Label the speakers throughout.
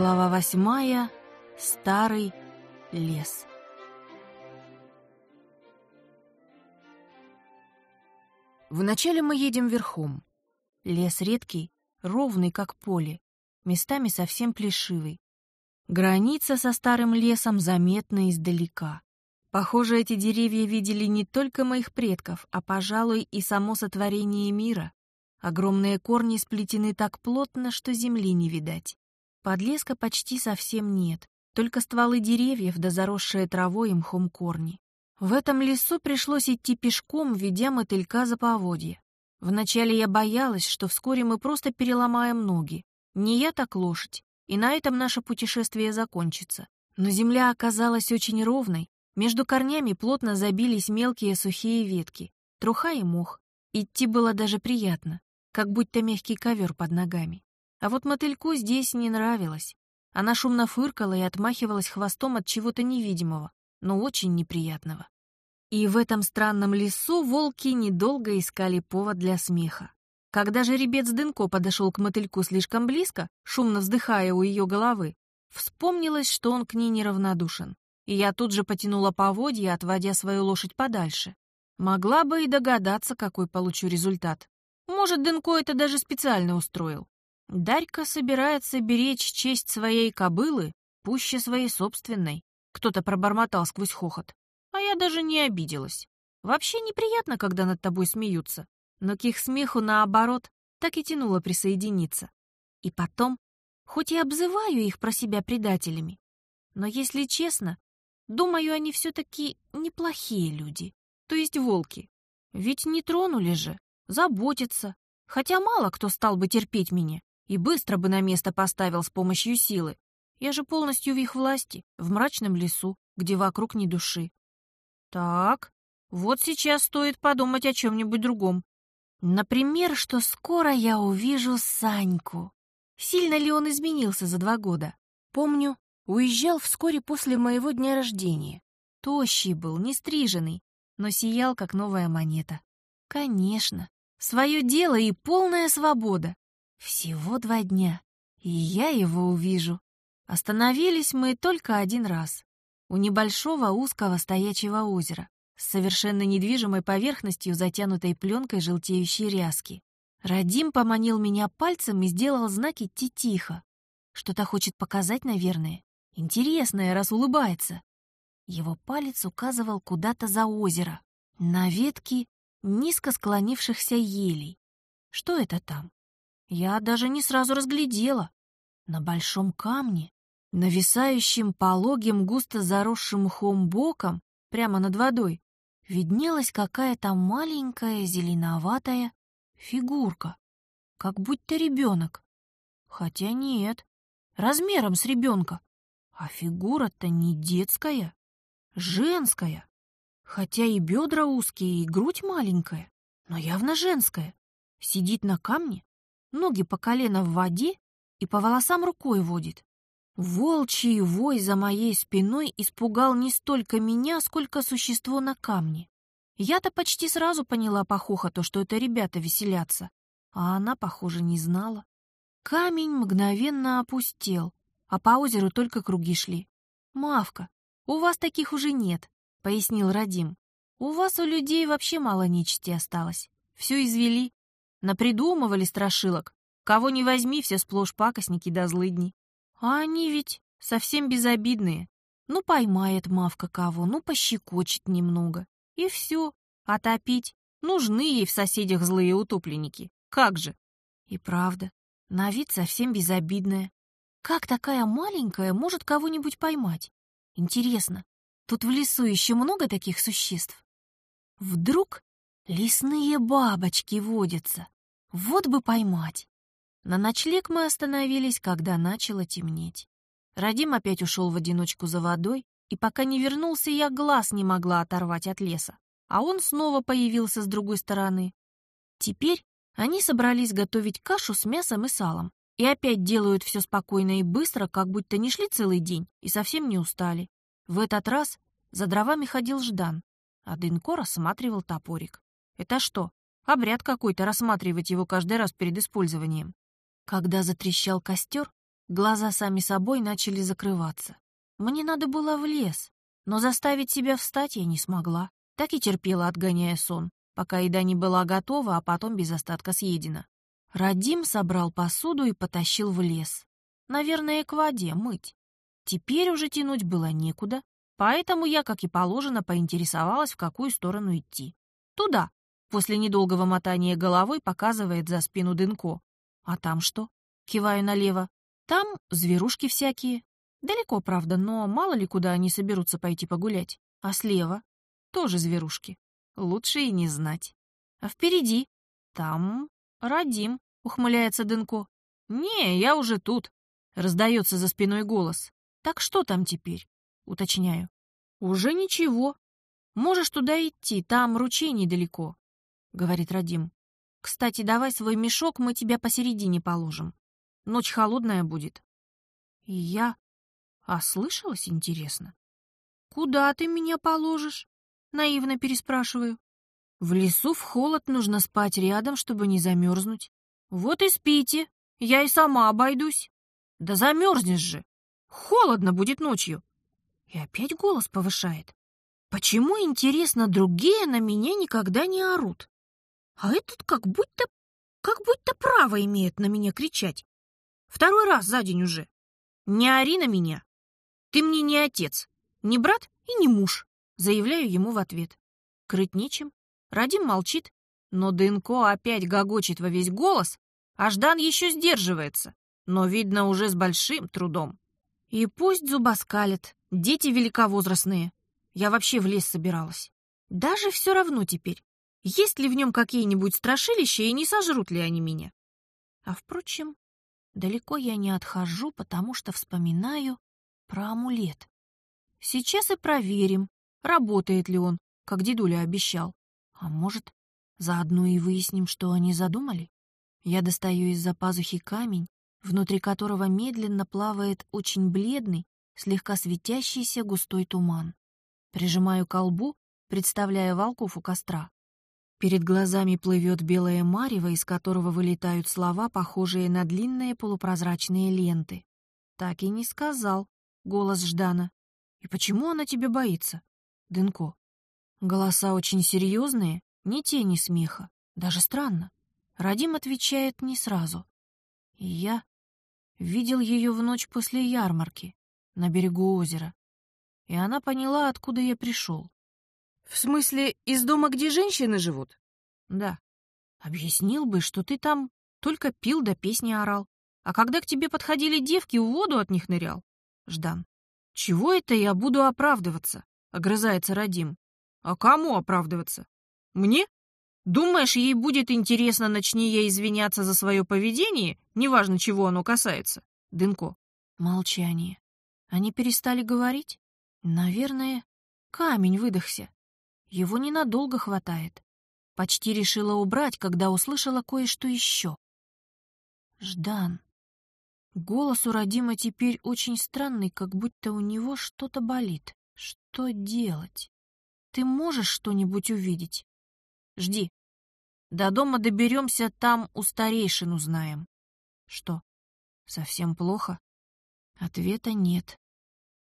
Speaker 1: Глава восьмая. Старый лес. Вначале мы едем верхом. Лес редкий, ровный, как поле, местами совсем плешивый. Граница со старым лесом заметна издалека. Похоже, эти деревья видели не только моих предков, а, пожалуй, и само сотворение мира. Огромные корни сплетены так плотно, что земли не видать. Подлеска почти совсем нет, только стволы деревьев да заросшие травой и мхом корни. В этом лесу пришлось идти пешком, ведя мотылька за поводья. Вначале я боялась, что вскоре мы просто переломаем ноги. Не я так лошадь, и на этом наше путешествие закончится. Но земля оказалась очень ровной, между корнями плотно забились мелкие сухие ветки, труха и мох. Идти было даже приятно, как будто мягкий ковер под ногами. А вот мотыльку здесь не нравилось. Она шумно фыркала и отмахивалась хвостом от чего-то невидимого, но очень неприятного. И в этом странном лесу волки недолго искали повод для смеха. Когда жеребец Дынко подошел к мотыльку слишком близко, шумно вздыхая у ее головы, вспомнилось, что он к ней неравнодушен. И я тут же потянула поводья, отводя свою лошадь подальше. Могла бы и догадаться, какой получу результат. Может, Дынко это даже специально устроил. Дарька собирается беречь честь своей кобылы пуще своей собственной. Кто-то пробормотал сквозь хохот. А я даже не обиделась. Вообще неприятно, когда над тобой смеются. Но к их смеху, наоборот, так и тянуло присоединиться. И потом, хоть и обзываю их про себя предателями, но, если честно, думаю, они все-таки неплохие люди, то есть волки. Ведь не тронули же, заботятся, хотя мало кто стал бы терпеть меня и быстро бы на место поставил с помощью силы. Я же полностью в их власти, в мрачном лесу, где вокруг ни души. Так, вот сейчас стоит подумать о чем-нибудь другом. Например, что скоро я увижу Саньку. Сильно ли он изменился за два года? Помню, уезжал вскоре после моего дня рождения. Тощий был, не стриженный, но сиял, как новая монета. Конечно, свое дело и полная свобода. Всего два дня, и я его увижу. Остановились мы только один раз. У небольшого узкого стоячего озера с совершенно недвижимой поверхностью, затянутой пленкой желтеющей ряски. Радим поманил меня пальцем и сделал знак идти тихо. Что-то хочет показать, наверное. Интересное, раз улыбается. Его палец указывал куда-то за озеро, на ветки низко склонившихся елей. Что это там? Я даже не сразу разглядела. На большом камне, нависающем пологим густо заросшим мхом боком, прямо над водой, виднелась какая-то маленькая зеленоватая фигурка, как будто ребенок. Хотя нет, размером с ребенка. А фигура-то не детская, женская. Хотя и бедра узкие, и грудь маленькая, но явно женская. Сидит на камне, ноги по колено в воде и по волосам рукой водит. Волчий вой за моей спиной испугал не столько меня, сколько существо на камне. Я-то почти сразу поняла по хохоту, что это ребята веселятся, а она, похоже, не знала. Камень мгновенно опустел, а по озеру только круги шли. «Мавка, у вас таких уже нет», — пояснил Радим. «У вас у людей вообще мало нечисти осталось. Все извели, Напридумывали страшилок. Кого не возьми, все сплошь пакостники да злыдни. А они ведь совсем безобидные. Ну, поймает мавка кого, ну, пощекочет немного. И все. Отопить. Нужны ей в соседях злые утопленники. Как же? И правда, на вид совсем безобидная. Как такая маленькая может кого-нибудь поймать? Интересно, тут в лесу еще много таких существ? Вдруг Лесные бабочки водятся. Вот бы поймать. На ночлег мы остановились, когда начало темнеть. Радим опять ушел в одиночку за водой, и пока не вернулся, я глаз не могла оторвать от леса. А он снова появился с другой стороны. Теперь они собрались готовить кашу с мясом и салом. И опять делают все спокойно и быстро, как будто не шли целый день и совсем не устали. В этот раз за дровами ходил Ждан, а Дынко рассматривал топорик. Это что, обряд какой-то рассматривать его каждый раз перед использованием? Когда затрещал костер, Глаза сами собой начали закрываться. Мне надо было в лес, но заставить себя встать я не смогла. Так и терпела, отгоняя сон, пока еда не была готова, а потом без остатка съедена. Радим собрал посуду и потащил в лес. Наверное, к воде мыть. Теперь уже тянуть было некуда, поэтому я, как и положено, поинтересовалась, в какую сторону идти. Туда. После недолгого мотания головой показывает за спину Дынко. А там что? Киваю налево. Там зверушки всякие. Далеко, правда, но мало ли куда они соберутся пойти погулять. А слева тоже зверушки. Лучше и не знать. А впереди там Радим, ухмыляется Дынко. Не, я уже тут. Раздается за спиной голос. Так что там теперь? Уточняю. Уже ничего. Можешь туда идти, там ручей недалеко, говорит Радим. Кстати, давай свой мешок, мы тебя посередине положим. Ночь холодная будет. И я... А слышалось, интересно? Куда ты меня положишь? Наивно переспрашиваю. В лесу в холод нужно спать рядом, чтобы не замерзнуть. Вот и спите, я и сама обойдусь. Да замерзнешь же. Холодно будет ночью. И опять голос повышает. Почему, интересно, другие на меня никогда не орут? А этот как будто, как будто право имеет на меня кричать. Второй раз за день уже. Не ори на меня. Ты мне не отец, не брат и не муж, заявляю ему в ответ. Крыть нечем. Радим молчит, но Дынко опять гогочет во весь голос, а Ждан еще сдерживается, но, видно, уже с большим трудом. И пусть зубоскалят, дети великовозрастные. Я вообще в лес собиралась. Даже все равно теперь, есть ли в нем какие-нибудь страшилища и не сожрут ли они меня? А впрочем, далеко я не отхожу, потому что вспоминаю про амулет. Сейчас и проверим, работает ли он, как дедуля обещал. А может, заодно и выясним, что они задумали? Я достаю из-за пазухи камень, внутри которого медленно плавает очень бледный, слегка светящийся густой туман. Прижимаю колбу, представляя волков у костра. Перед глазами плывет белое марево, из которого вылетают слова, похожие на длинные полупрозрачные ленты. Так и не сказал, голос Ждана. И почему она тебе боится? Дынко. Голоса очень серьезные, ни тени смеха. Даже странно. Радим отвечает не сразу. И я видел ее в ночь после ярмарки на берегу озера. И она поняла, откуда я пришел. В смысле, из дома, где женщины живут? Да. Объяснил бы, что ты там только пил да песни орал. А когда к тебе подходили девки, в воду от них нырял. Ждан. Чего это я буду оправдываться? Огрызается Радим. А кому оправдываться? Мне? Думаешь, ей будет интересно, начни ей извиняться за свое поведение, неважно, чего оно касается? Дынко. Молчание. Они перестали говорить? Наверное, камень выдохся. Его ненадолго хватает. Почти решила убрать, когда услышала кое-что еще. Ждан. Голос у Родима теперь очень странный, как будто у него что-то болит. Что делать? Ты можешь что-нибудь увидеть? Жди. До дома доберемся, там у старейшин узнаем. Что, совсем плохо? Ответа нет.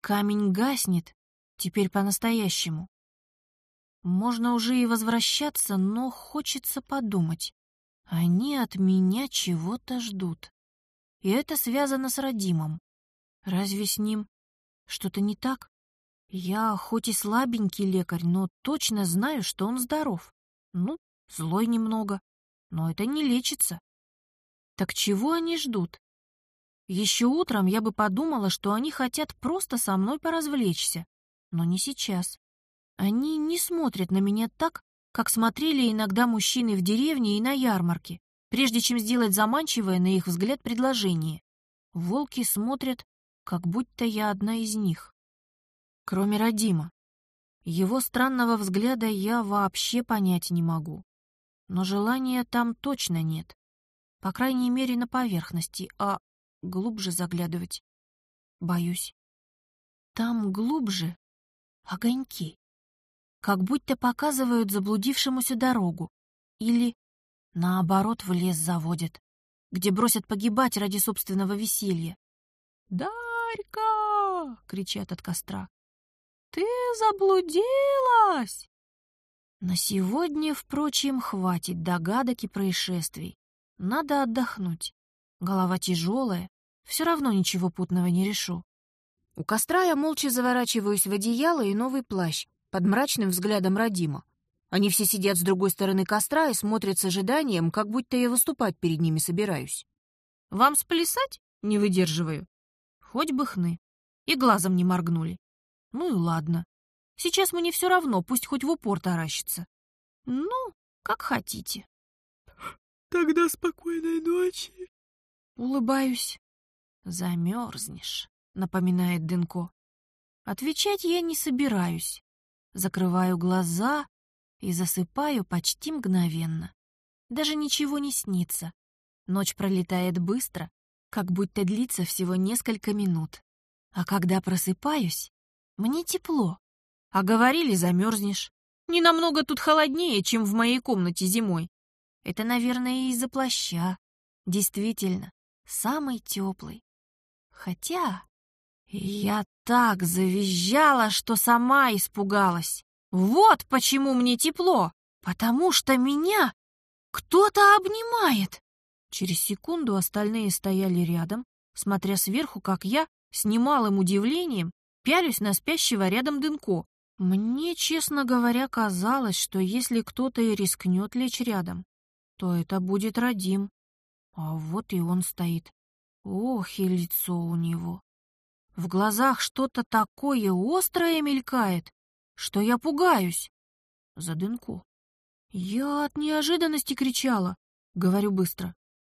Speaker 1: Камень гаснет, теперь по-настоящему. Можно уже и возвращаться, но хочется подумать. Они от меня чего-то ждут. И это связано с Радимом. Разве с ним что-то не так? Я хоть и слабенький лекарь, но точно знаю, что он здоров. Ну, злой немного, но это не лечится. Так чего они ждут? Еще утром я бы подумала, что они хотят просто со мной поразвлечься, но не сейчас. Они не смотрят на меня так, как смотрели иногда мужчины в деревне и на ярмарке, прежде чем сделать заманчивое на их взгляд предложение. Волки смотрят, как будто я одна из них. Кроме Родима. Его странного взгляда я вообще понять не могу. Но желания там точно нет. По крайней мере, на поверхности, а глубже заглядывать. Боюсь. Там глубже огоньки как будто показывают заблудившемуся дорогу. Или, наоборот, в лес заводят, где бросят погибать ради собственного веселья. «Дарька!» — кричат от костра. «Ты заблудилась!» На сегодня, впрочем, хватит догадок и происшествий. Надо отдохнуть. Голова тяжелая, все равно ничего путного не решу. У костра я молча заворачиваюсь в одеяло и новый плащ под мрачным взглядом Родима. Они все сидят с другой стороны костра и смотрят с ожиданием, как будто я выступать перед ними собираюсь. «Вам сплясать?» — не выдерживаю. Хоть бы хны. И глазом не моргнули. Ну и ладно. Сейчас мне все равно, пусть хоть в упор таращится. Ну, как хотите.
Speaker 2: Тогда спокойной ночи.
Speaker 1: Улыбаюсь. Замерзнешь, напоминает Дынко. Отвечать я не собираюсь. Закрываю глаза и засыпаю почти мгновенно. Даже ничего не снится. Ночь пролетает быстро, как будто длится всего несколько минут. А когда просыпаюсь, мне тепло. А говорили, замерзнешь. Не намного тут холоднее, чем в моей комнате зимой. Это, наверное, из-за плаща. Действительно, самый теплый. Хотя я так завизжала, что сама испугалась. Вот почему мне тепло. Потому что меня кто-то обнимает. Через секунду остальные стояли рядом, смотря сверху, как я, с немалым удивлением, пялюсь на спящего рядом Дынко. Мне, честно говоря, казалось, что если кто-то и рискнет лечь рядом, то это будет Радим. А вот и он стоит. Ох, и лицо у него. В глазах что-то такое острое мелькает, что я пугаюсь. За Дынко. Я от неожиданности кричала, говорю быстро.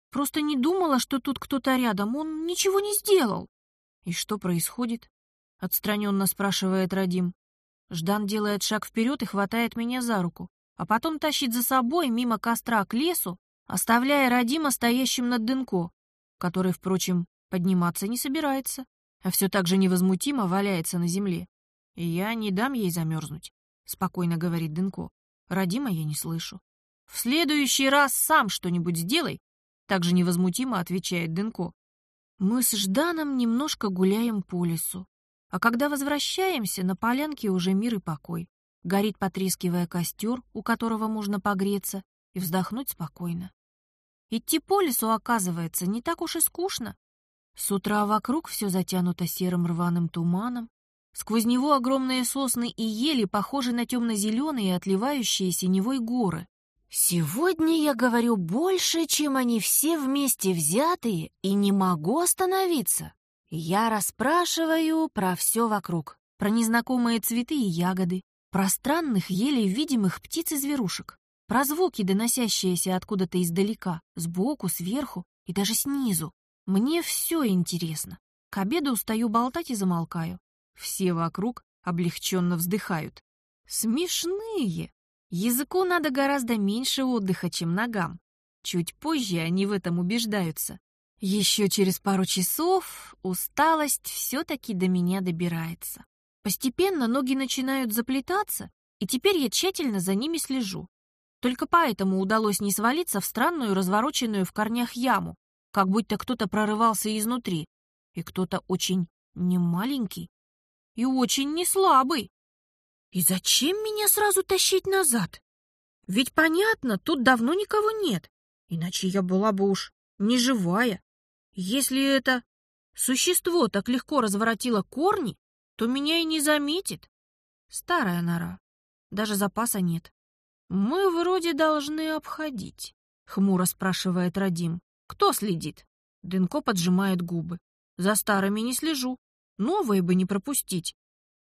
Speaker 1: Просто не думала, что тут кто-то рядом. Он ничего не сделал. И что происходит? Отстраненно спрашивает Радим. Ждан делает шаг вперед и хватает меня за руку, а потом тащит за собой мимо костра к лесу, оставляя Радима стоящим над дынко, который, впрочем, подниматься не собирается, а все так же невозмутимо валяется на земле. Я не дам ей замерзнуть, спокойно говорит Дынко. Радима я не слышу. В следующий раз сам что-нибудь сделай, также невозмутимо отвечает Дынко. Мы с Жданом немножко гуляем по лесу. А когда возвращаемся, на полянке уже мир и покой. Горит, потрескивая костер, у которого можно погреться и вздохнуть спокойно. Идти по лесу, оказывается, не так уж и скучно. С утра вокруг все затянуто серым рваным туманом. Сквозь него огромные сосны и ели похожи на темно-зеленые, отливающие синевой горы. Сегодня я говорю больше, чем они все вместе взятые, и не могу остановиться. Я расспрашиваю про все вокруг, про незнакомые цветы и ягоды, про странных, еле видимых птиц и зверушек, про звуки, доносящиеся откуда-то издалека, сбоку, сверху и даже снизу. Мне все интересно. К обеду устаю болтать и замолкаю. Все вокруг облегченно вздыхают. Смешные! Языку надо гораздо меньше отдыха, чем ногам. Чуть позже они в этом убеждаются. Еще через пару часов усталость все-таки до меня добирается. Постепенно ноги начинают заплетаться, и теперь я тщательно за ними слежу. Только поэтому удалось не свалиться в странную, развороченную в корнях яму, как будто кто-то прорывался изнутри, и кто-то очень немаленький и очень не слабый. И зачем меня сразу тащить назад? Ведь понятно, тут давно никого нет, иначе я была бы уж не живая. Если это существо так легко разворотило корни, то меня и не заметит. Старая нора, даже запаса нет. Мы вроде должны обходить, хмуро спрашивает Радим. Кто следит? Дынко поджимает губы. За старыми не слежу, новые бы не пропустить.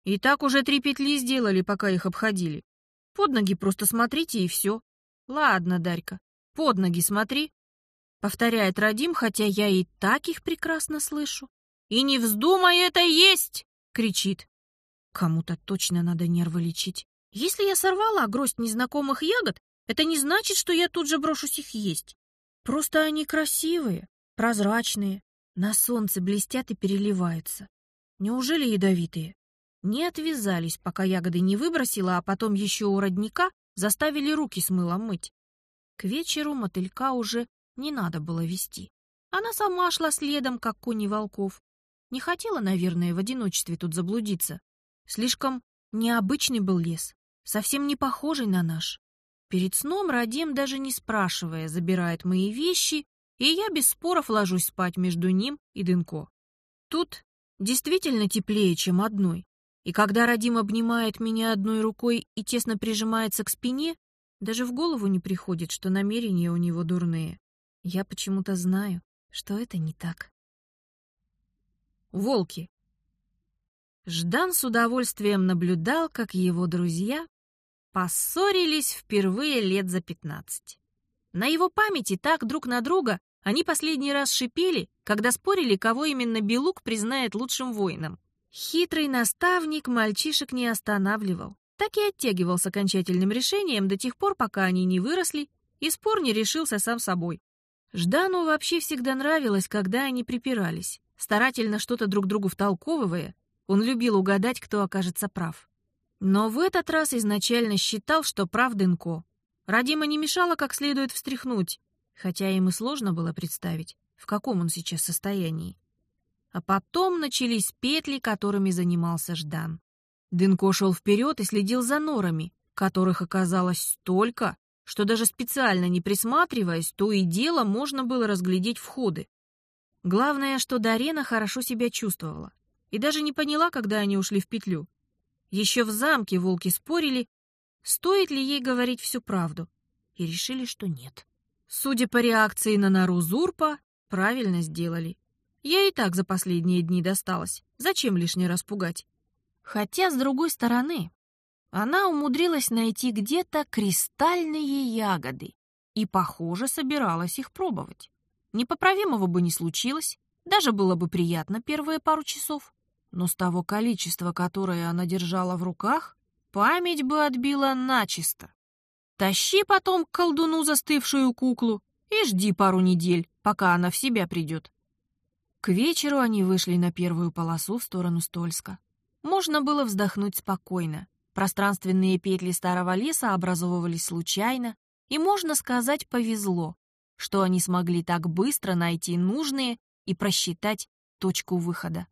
Speaker 1: И так уже три петли сделали, пока их обходили. Под ноги просто смотрите и все. Ладно, Дарька, под ноги смотри. Повторяет Радим, хотя я и так их прекрасно слышу. И не вздумай это есть! Кричит. Кому-то точно надо нервы лечить. Если я сорвала гроздь незнакомых ягод, это не значит, что я тут же брошусь их есть. Просто они красивые, прозрачные, на солнце блестят и переливаются. Неужели ядовитые? Не отвязались, пока ягоды не выбросила, а потом еще у родника заставили руки с мылом мыть. К вечеру мотылька уже не надо было вести. Она сама шла следом, как кони волков. Не хотела, наверное, в одиночестве тут заблудиться. Слишком необычный был лес, совсем не похожий на наш. Перед сном Радим, даже не спрашивая, забирает мои вещи, и я без споров ложусь спать между ним и Дынко. Тут действительно теплее, чем одной. И когда Радим обнимает меня одной рукой и тесно прижимается к спине, даже в голову не приходит, что намерения у него дурные. Я почему-то знаю, что это не так. Волки. Ждан с удовольствием наблюдал, как его друзья поссорились впервые лет за пятнадцать. На его памяти так друг на друга они последний раз шипели, когда спорили, кого именно Белук признает лучшим воином. Хитрый наставник мальчишек не останавливал, так и оттягивал с окончательным решением до тех пор, пока они не выросли, и спор не решился сам собой. Ждану вообще всегда нравилось, когда они припирались, старательно что-то друг другу втолковывая, он любил угадать, кто окажется прав. Но в этот раз изначально считал, что прав Дынко. Радима не мешала как следует встряхнуть, хотя им и сложно было представить, в каком он сейчас состоянии. А потом начались петли, которыми занимался Ждан. Дынко шел вперед и следил за норами, которых оказалось столько, что даже специально не присматриваясь, то и дело можно было разглядеть входы. Главное, что Дарена хорошо себя чувствовала и даже не поняла, когда они ушли в петлю. Еще в замке волки спорили, стоит ли ей говорить всю правду, и решили, что нет. Судя по реакции на нору Зурпа, правильно сделали. Я и так за последние дни досталась. Зачем лишний раз пугать? Хотя, с другой стороны, она умудрилась найти где-то кристальные ягоды и, похоже, собиралась их пробовать. Непоправимого бы не случилось, даже было бы приятно первые пару часов. Но с того количества, которое она держала в руках, память бы отбила начисто. Тащи потом к колдуну застывшую куклу и жди пару недель, пока она в себя придет. К вечеру они вышли на первую полосу в сторону Стольска. Можно было вздохнуть спокойно. Пространственные петли старого леса образовывались случайно, и, можно сказать, повезло, что они смогли так быстро найти нужные и просчитать точку выхода.